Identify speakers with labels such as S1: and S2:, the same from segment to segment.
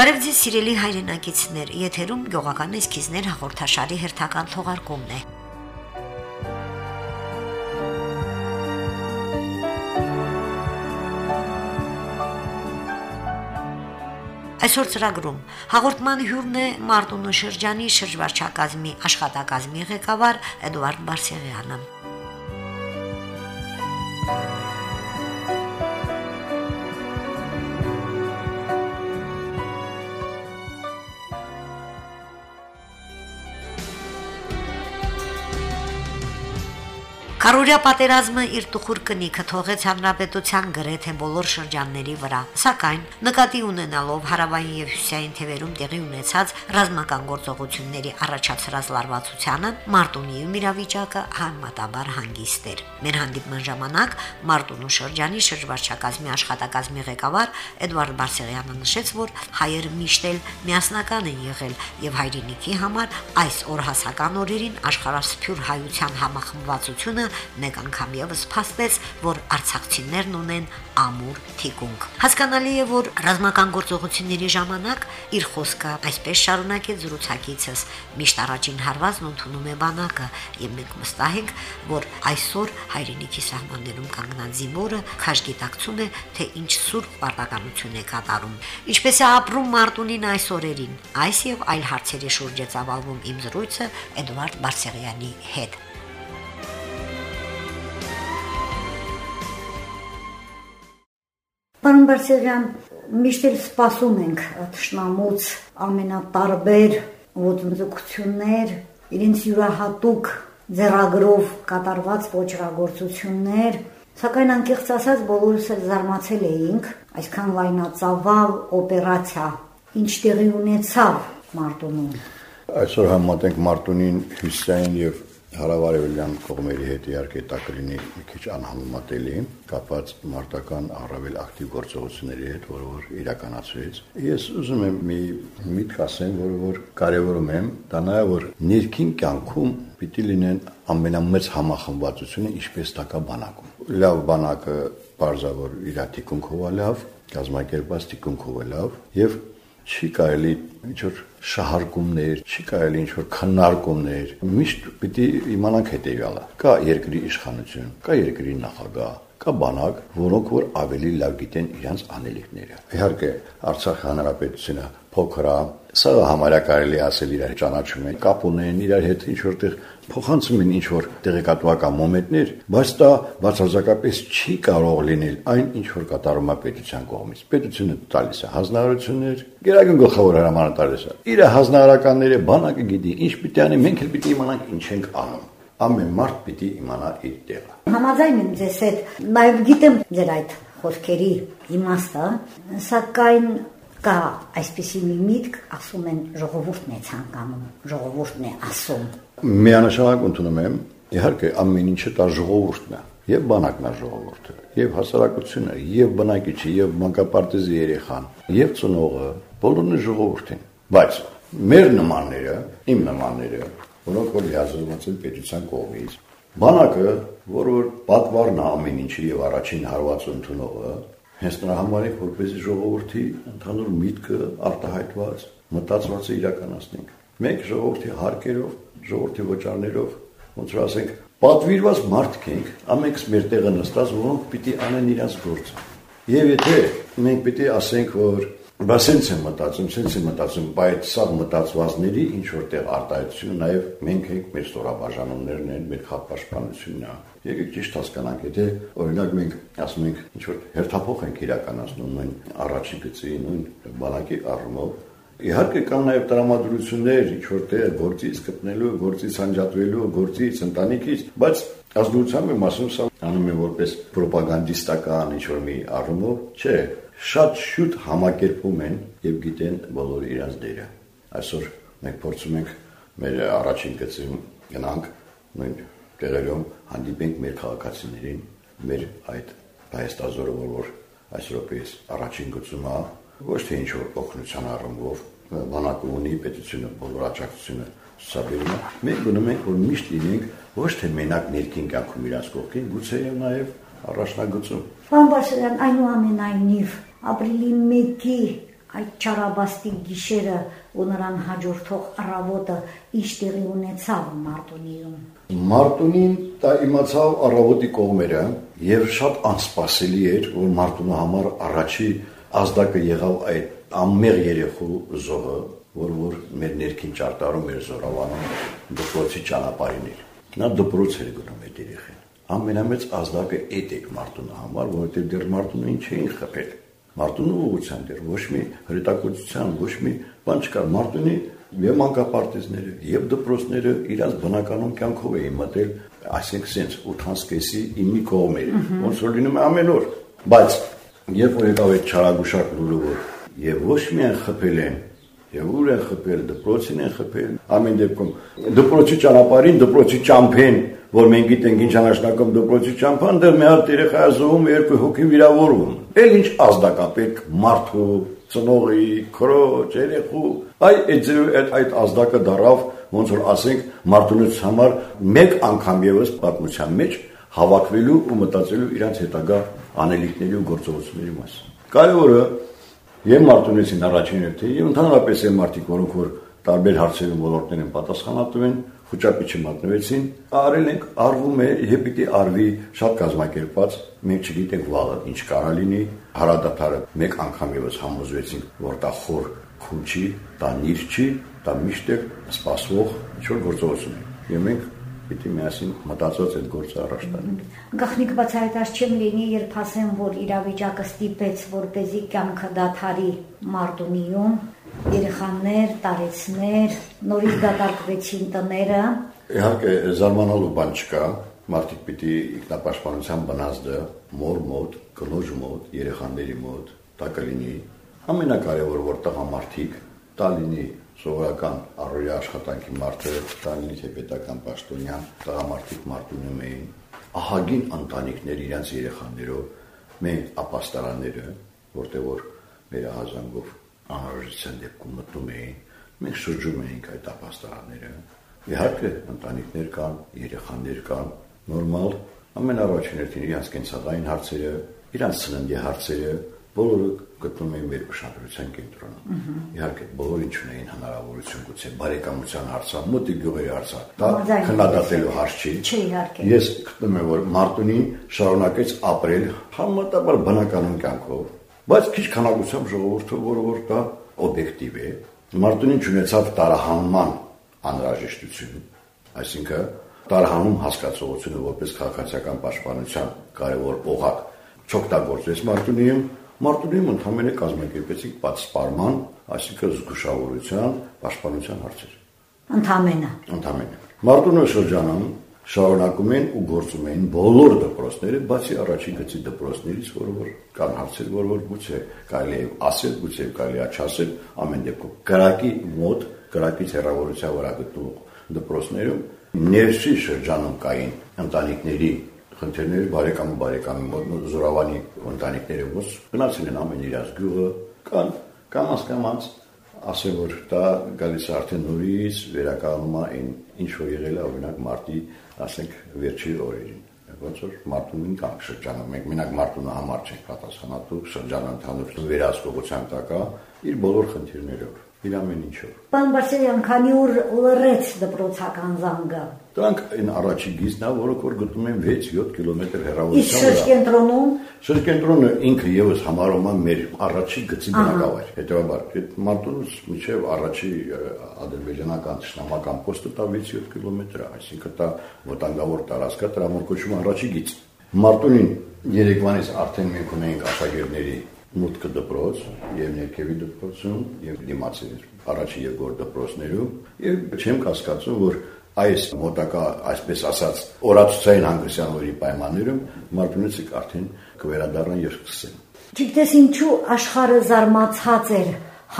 S1: Բարև ձեզ սիրելի հայրենակիցներ, եթերում գյուղական էսքիզներ հաղորդաշարի հերթական թողարկումն է։ Այսօր ծրագրում. հաղորդման հյուրն է Մարտունու շրջանի շրջվարչակազմի աշխատակազմի ղեկավար Էդուարդ Բարսեղյանը։ Կարորյա պատերազմը իր տխուր կնիքը թողեց հանրապետության գրեթե բոլոր շրջանների վրա, սակայն նկատի ունենալով հարավային եւ հյուսիսային թևերում տեղի ունեցած ռազմական գործողությունների առաջացրած լարվածությանը Մարտունիում իրավիճակը համատաբար հանգիստ էր։ Մեր հանդիպման ժամանակ Մարտունու շրջանի շրջվարչակազմի աշխատակազմի ղեկավար Էդվարդ Բարսեղյանը նշեց, որ հայերը միշտ էլ միասնական են եղել եւ հայրենիքի համար այս օրհասական օրերին աշխարհասփյուր հայության համախմբվածությունը մեկ անգամ եւս փաստեց, որ արցախցիներն ունեն ամուր թիկունք։ Հասկանալի է, որ ռազմական գործողությունների ժամանակ իր խոսքը այսպես շարունակեց զրուցակիցս. միշտ առաջին հարվածն ընդունում է բանակը, եւ մենք վստահ ենք, որ այսօր հայրենիքի սահմաններում կանգնած զինվորը քաշգիտակցում է, թե ինչ սուրբ պարտականություն է կատարում։ Ինչպես է ապրում Մարտունին այս օրերին։ Այս եւ այլ հարցերի շուրջ է ծավալվում իմ զրույցը Էդվարդ Բարսեղյանի հետ։ Պարոն Բարսեղյան, միշտ էլ սպասում ենք ճշնամուց ամենատարբեր ոտնձգություններ, իրենց յուրահատուկ ձեռագրով կատարված ոչրագործություններ, սակայն անկեղծ ասած բոլորս էլ զարմացել էինք այսքան լայնածավալ օպերացիա, ինչ տեղի ունեցավ Մարտունում։
S2: Այսօր համատենք Մարտունին հյուսիսային եւ հարավարևելյան կողմերի հետ իհարկե դա կլինի մի քիչ անհամեմատելի, կապված մարտական առավել ակտիվ գործողությունների հետ, որը որ իրականացվեց։ Ես ուզում եմ մի միտք ասեմ, որը որ կարևորում եմ, դա նա որ ներքին կյանքում պիտի լինեն ամենամեծ համախմբվածությունը, ինչպես դա կա բանակում։ Լավ բանակը բարձավոր իր թիկունքով լավ, կազմակերպած թիկունքով լավ եւ չի կարելի ինչ որ շահարկումներ, չի կարելի ինչ որ քննարկումներ։ Միշտ պիտի իմանանք հետեւյալը։ Կա երկրի իշխանություն, կա երկրի նախագահ, կա բանակ, որոնք որ ավելի լավ գիտեն իրենց անելիքները։ Իհարկե, Արցախ հանրապետությունը փոքր է, սա համարյա կարելի ասել իրար ճանաչում են, կապ ունեն իրար հետ ինչ որտեղ փոխանցում են ինչ որ տեղեկատվական մոմենտներ, բայց դա բացարձակապես չի կարող լինել այն ինչ որ կատարում է պետության կողմից։ Պետությունը տալիս է հանձնարարություններ, գերագույն գլխավոր հրամանատարը Իր հանձնարարականները բանակը գիտի, ինչ պիտի անի, մենք էլ պիտի իմանանք ինչ ենք անում ամեն մարդ պիտի իմանա իր տեղը։
S1: Համաձայն եմ ձեզ հետ, նաև գիտեմ ձեր այդ խոսքերի իմաստը, սակայն կա այսպիսի մի միտք, ասում են ժողովուրդն է ցանկանում, ժողովուրդն է ասում։
S2: Միանշանակ ընդունում եմ, իհարկե ամեն ինչը դա ժողովուրդն է, եւ բանակն է ժողովուրդը, եւ հասարակությունը, եւ բնակիչը, եւ մանկապարտեզի երեխան, եւ ծնողը, բոլորն է ժողովուրդ են։ Բայց մեր նմանները, իմ նմանները, որոնք որ լիազորված են պետության կողմից, բանակը, որ որ պատվարն է ամեն ինչի եւ առաջին հարվածը ընդունողը, Հենց նրա համար է որպեսզի ժողովրդի ընդհանուր միտքը արտահայտված, մտածված է իրականացնենք։ Մենք ժողովրդի հարկերով, ժողովրդի ոչարներով, ոնց որ ասենք, պատվիրված մարդիկ ենք, ամենքս մեր տեղը նստած, որոնք պիտի անեն իրաց գործը։ Եվ եթե մենք պիտի ասենք, որ Բա սենց եմ մտածում, սենց եմ մտածում, բայց սա մտածվածների ինչ որտեղ արտահայտությունը նաև մենք ենք, մեր ստորաբաժանումներն են, մեր խաղապաշտպանությունն է։ Եկեք ճիշտ հասկանանք, եթե օրինակ մենք ասում ենք ինչ որ հերթափոխ ենք իրականացնում նույն առաջի գծի, նույն բանակի առումով, Իհարկե կան նաև տրամադրություններ, ինչ որտեղ գործից կպնելու, գործից անջատվելու, գործից ընտանիքից, բայց ազնվությամբ եմ ասում, սա անում եմ որպես ռոպագանդիստական ինչ որ մի առումով, չէ, շատ շուտ համակերպում են եւ գիտեն բոլոր իրաց դերը։ Այսօր մենք փորձում ենք մեր առաջին գծում գնանք նույն տեղերում հանդիպենք մեր քաղաքացիներին, մեր այդ հայաստազորը, որ որ այս րոպեից առաջին գծում է, ոչ թե ինչ որ օգնության առումով, բանակը ունի պետությունը բոլոր աջակցությունը ցուցաբերում է։ Մենք գնում ենք որ միշտ լինենք ոչ թե մենակ ներքին կյանքում իրաց կողքին, գուցե եւ նաեւ առաջնագծում։
S3: Պարոն Բաշարյան, այնուամենայնիվ ապրիլի 1-ի այդ ճարաբաստիկ գիշերը ու նրան հաջորդող առավոտը ինչ տեղի ունեցավ Մարտունիում։
S2: Մարտունին դա իմացավ առավոտի կողմերը եւ շատ անսպասելի էր, որ Մարտունու համար առաջի ազդակը եղավ այդ ամմեղ երեխու զոհը, որ որ մեր ներքին ճարտարում էր զորավանում դպրոցի ճանապարհին Նա դպրոց էր գնում այդ երեխին։ Ամենամեծ ազդակը այդ է Մարտունու համար, որովհետեւ դեռ Մարտունին չէին խփել Մարտունու ուղղության դեր ոչ մի հրետակոծության, ոչ մի բան չկար։ Մարտունի եւ մանկապարտեզները եւ դպրոցները իրաց բնականոն կյանքով էին մտել, այսինքն sense 8-կեսի իմի կողմեր, ոնց որ լինում է ամեն օր։ Բայց երբ որ եկավ այդ չարագուշակ լուրը, եւ ոչ միայն խփել են Եվ ուր են խփել, դպրոցին են խփել։ Ամեն դեպքում դպրոցի ճանապարհին, դպրոցի ճամփեն, որ մենք գիտենք ինչ անաշնակում դպրոցի ճամփան, դեռ մի հատ երեխա զոհում երկու հոգի վիրավորվում։ Էլ ինչ ազդակա պետք մարդու, ծնողի, քրոջ, երեխու։ Այ այդ այդ այդ ազդակը դարավ, ոնց որ ասենք, մարդունց համար մեկ անգամ եւս պատմության մեջ հավաքվելու ու մտածելու իրանց հետագա անելիքների ու գործողությունների մասին։ Կարևորը եւ Մարտունեցին առաջին երթի եւ ընդհանրապես այն մարդիկ, որոնք որ տարբեր հարցերում ոլորտներում պատասխանատու են, խոճապիչը մատնվեցին, արել ենք, արվում է, եւ պիտի արվի շատ կազմակերպված, մենք չգիտենք վաղը ինչ կարա լինի, հարադատարը մեկ անգամ եւս համոզվեցինք, որ դա խոր քուն չի, դա նիր չի, դա միշտ է սպասվող ինչ որ գործողություն է։ Եվ մենք պիտի միասին մտածած այդ գործը առաջ տանենք։
S3: Գախնիկ բացահայտած չեմ լինի, երբ ասեմ, որ իրավիճակը ստիպեց, որ เป զի կյանքը դաթարի Մարտունիում, երեխաներ, տարեցներ, նորից դատարկվեցին տները։
S2: Իհարկե, զարմանալու բան չկա, մարդիկ պիտի ինքնապաշտպանության բնազդը մոր մոտ, կնոջ մոտ, երեխաների մոտ, դա կլինի ամենակարևորը որ տղամարդիկ, դա լինի սովորական առօրյա աշխատանքի մարդը տանիք է պետական պաշտոնյան տղամարդիկ մարտունում էին ահագին ընտանիքներ իրենց երեխաներով մենք ապաստարանները որտեղ որ մեր ահազանգով անհրաժեշտության դեպքում մտնում էին մենք շրջում էինք այդ ապաստարանները իհարկե ընտանիքներ կան երեխաներ կան նորմալ ամենառաջին երթին իրենց կենսական հարցերը իրենց ծննդի հարցերը բոլորը գտնում էին մեր ուշադրության կենտրոնում։ Իհարկե, բոլորին ունեին հնարավորություն գուցե բարեկամության հարցը, մոտի գյուղերի հարցը։ Դա քննադատելու հարց չի։
S3: Չէ, իհարկե։
S2: Ես գտնում եմ, որ Մարտունին շարունակեց ապրել համեմատաբար բնականon կյանքով, բայց քիչ քանակությամբ ժողովուրդը, որը որ դա օբյեկտիվ է, Մարտունին ունեցավ տարահանման անհրաժեշտություն, այսինքն տարհանում հասկացողությունը որպես քաղաքացիական պաշտպանության կարևոր օղակ չօգտագործեց Մարտունիում Մարտունիում ընդհանրապես կազմակերպեցինք պատսպարման, այսինքն զգուշավորության, պաշտպանության հարցեր։
S3: Ընդհանրապես։
S2: Ընդհանրապես։ Մարտունու շրջանում շարունակում են ու գործում են բոլոր դպրոցները, բացի առաջին գծի դպրոցներից, որը որ կան հարցեր, որ որ գուցե կարելի է ասել, գուցե կարելի է չասել, ամեն դեպքում կրակի մոտ, կրակից հեռավորության վրա գտնվող դպրոցներում ներսի շրջանում կային ընտանիքների խնդիրներ բարեկամը բարեկամի զորավանի ընտանիքները ոնց գնացին են ամեն իրաց գյուղը կան կամաց կամաց ասել որ դա գալիս է արդեն նորից վերականգնում է այն ինչ որ եղել է օրինակ մարտի ասենք վերջի օրերին ոնց որ մարտունին կամ շրջանը մենք մենակ մարտունը համար չենք պատասխանատու շրջանը ընդհանուր վերահսկողության տակ է իր բոլոր խնդիրներով իր ամեն ինչով։
S3: Պարոն Բարսելյան, քանի օր լրեց դպրոցական զանգը։
S2: Դրանք այն առաջի գիծն է, որը որ գտնում են 6-7 կիլոմետր
S3: հեռավորության վրա։ Իսկ շրջենտրոնում
S2: շրջենտրոնը ինքը եւս համարում է մեր առաջի գծի բնակավայր։ Հետևաբար, այդ Մարտունուց միջև առաջի ադրբեջանական ճշնամական պոստը դա 6-7 կիլոմետր է, այսինքն դա վտանգավոր տարածք է, տրամորկոչում առաջի գիծ։ Մարտունին Երևանից արդեն մենք ունենք աշակերտների մուտքը դպրոց եւ ներքևի դպրոցում եւ դիմացի առաջի երկրորդ դպրոցներում եւ չեմ կասկածում որ այս մոտակա այսպես ասած օրացուցային հանգստյան օրի պայմաններում մարտունեցիկ արդեն կվերադառնան եւ կսկսեն
S3: Գիտես ինչու աշխարհը զարմացած էր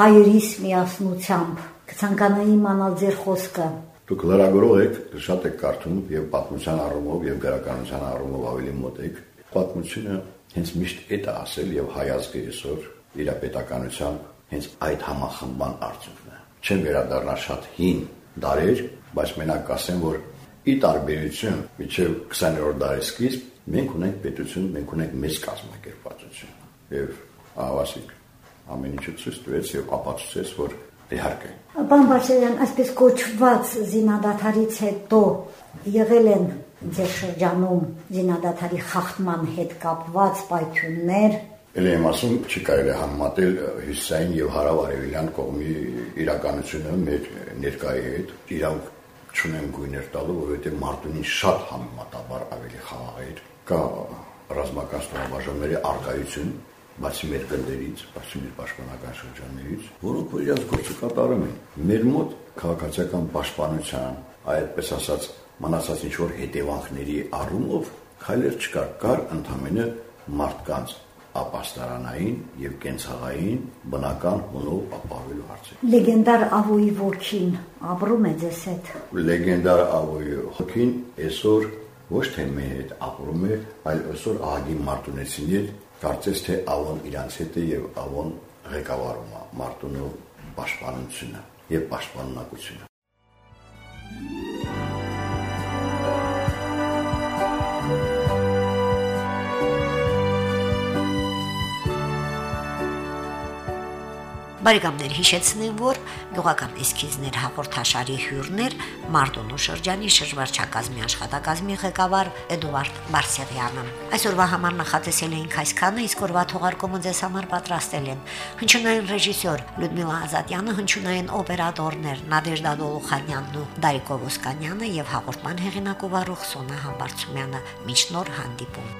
S3: հայերիս միասնությամբ կցանկանայի իմանալ ձեր խոսքը
S2: Դուք լրագրող եք, շատ եք կարդում եւ պատմության առումով եւ գրականության առումով ավելի մոտ եք։ Պատմությունը հենց միշտ այդ է ասել եւ հայ ազգը այսօր իր պետականությամբ հենց այդ համախմբան արդյունքն չեմ վերադառնա շատ հին դարեր, բայց մենակ կասեմ, որ ի տարբերություն միջև 20-րդ դարի սկիզբ մենք ունենք պետություն, մենք ունենք մեծ կազմակերպվածություն։ Եվ ահավասիկ ամեն ինչը ցույց տվեց եւ ապացուցեց, որ իհարկե։
S3: Պարոն Բարձրյան, այսպես կոչված զինադատարից հետո եղել են ձեր շրջանում զինադատարի խախտման հետ կապված պայթյուններ,
S2: Էլ եմ ասում, չի կարելի համատել հյուսային եւ հարավարևելյան կողմի իրականությունը մեր ներկայի հետ։ Իրանք չունեն գույներ տալու, որովհետեւ Մարտունին շատ համեմատաբար ավելի խաղաղ էր։ Կա ռազմական ստորաբաժանումների արկայություն, բացի մեր գնդերից, բացի մեր պաշտպանական շրջաններից, որոնք որ իրաց գործը կատարում են։ Մեր մոտ քաղաքացիական պաշտպանության, այդպես ասած, մնացած ինչ որ հետևանքների առումով քայլեր չկար, կար ընդամենը մարդկանց ապաստարանային եւ կենցաղային բնական հունով ապահովելու հարցը։
S3: Լեգենդար Ավոյի ոգին ապրում է ձեզ հետ։
S2: Լեգենդար Ավոյի ոգին այսօր ոչ թե մեր հետ ապրում է, այլ այսօր ահագի մարտունեցիներ կարծես թե ավոն իրանց հետ է եւ ավոն ղեկավարում է մարտունու պաշտպանությունը եւ պաշտպանունակությունը
S1: Բարեկամներ հիշեցնեմ, որ գյուղական էսքիզներ հաղորդաշարի հյուրներ Մարտոնու շրջանի շրջվարչակազմի աշխատակազմի ղեկավար Էդուարդ Բարսեղյանը։ Այսօրվա համար նախատեսել էինք այսքանը, իսկ օրվա թողարկումը ձեզ համար պատրաստել են հնչյունային ռեժիսոր Լյուդմիլա Ազատյանը, հնչյունային օպերատորներ Նադեժդա Դոլուխանյանն ու Դարիկ Օվոսկանյանը եւ հաղորդման հեղինակ ու վարող Սոնա Համբարձումյանը։ Մինչ նոր հանդիպում։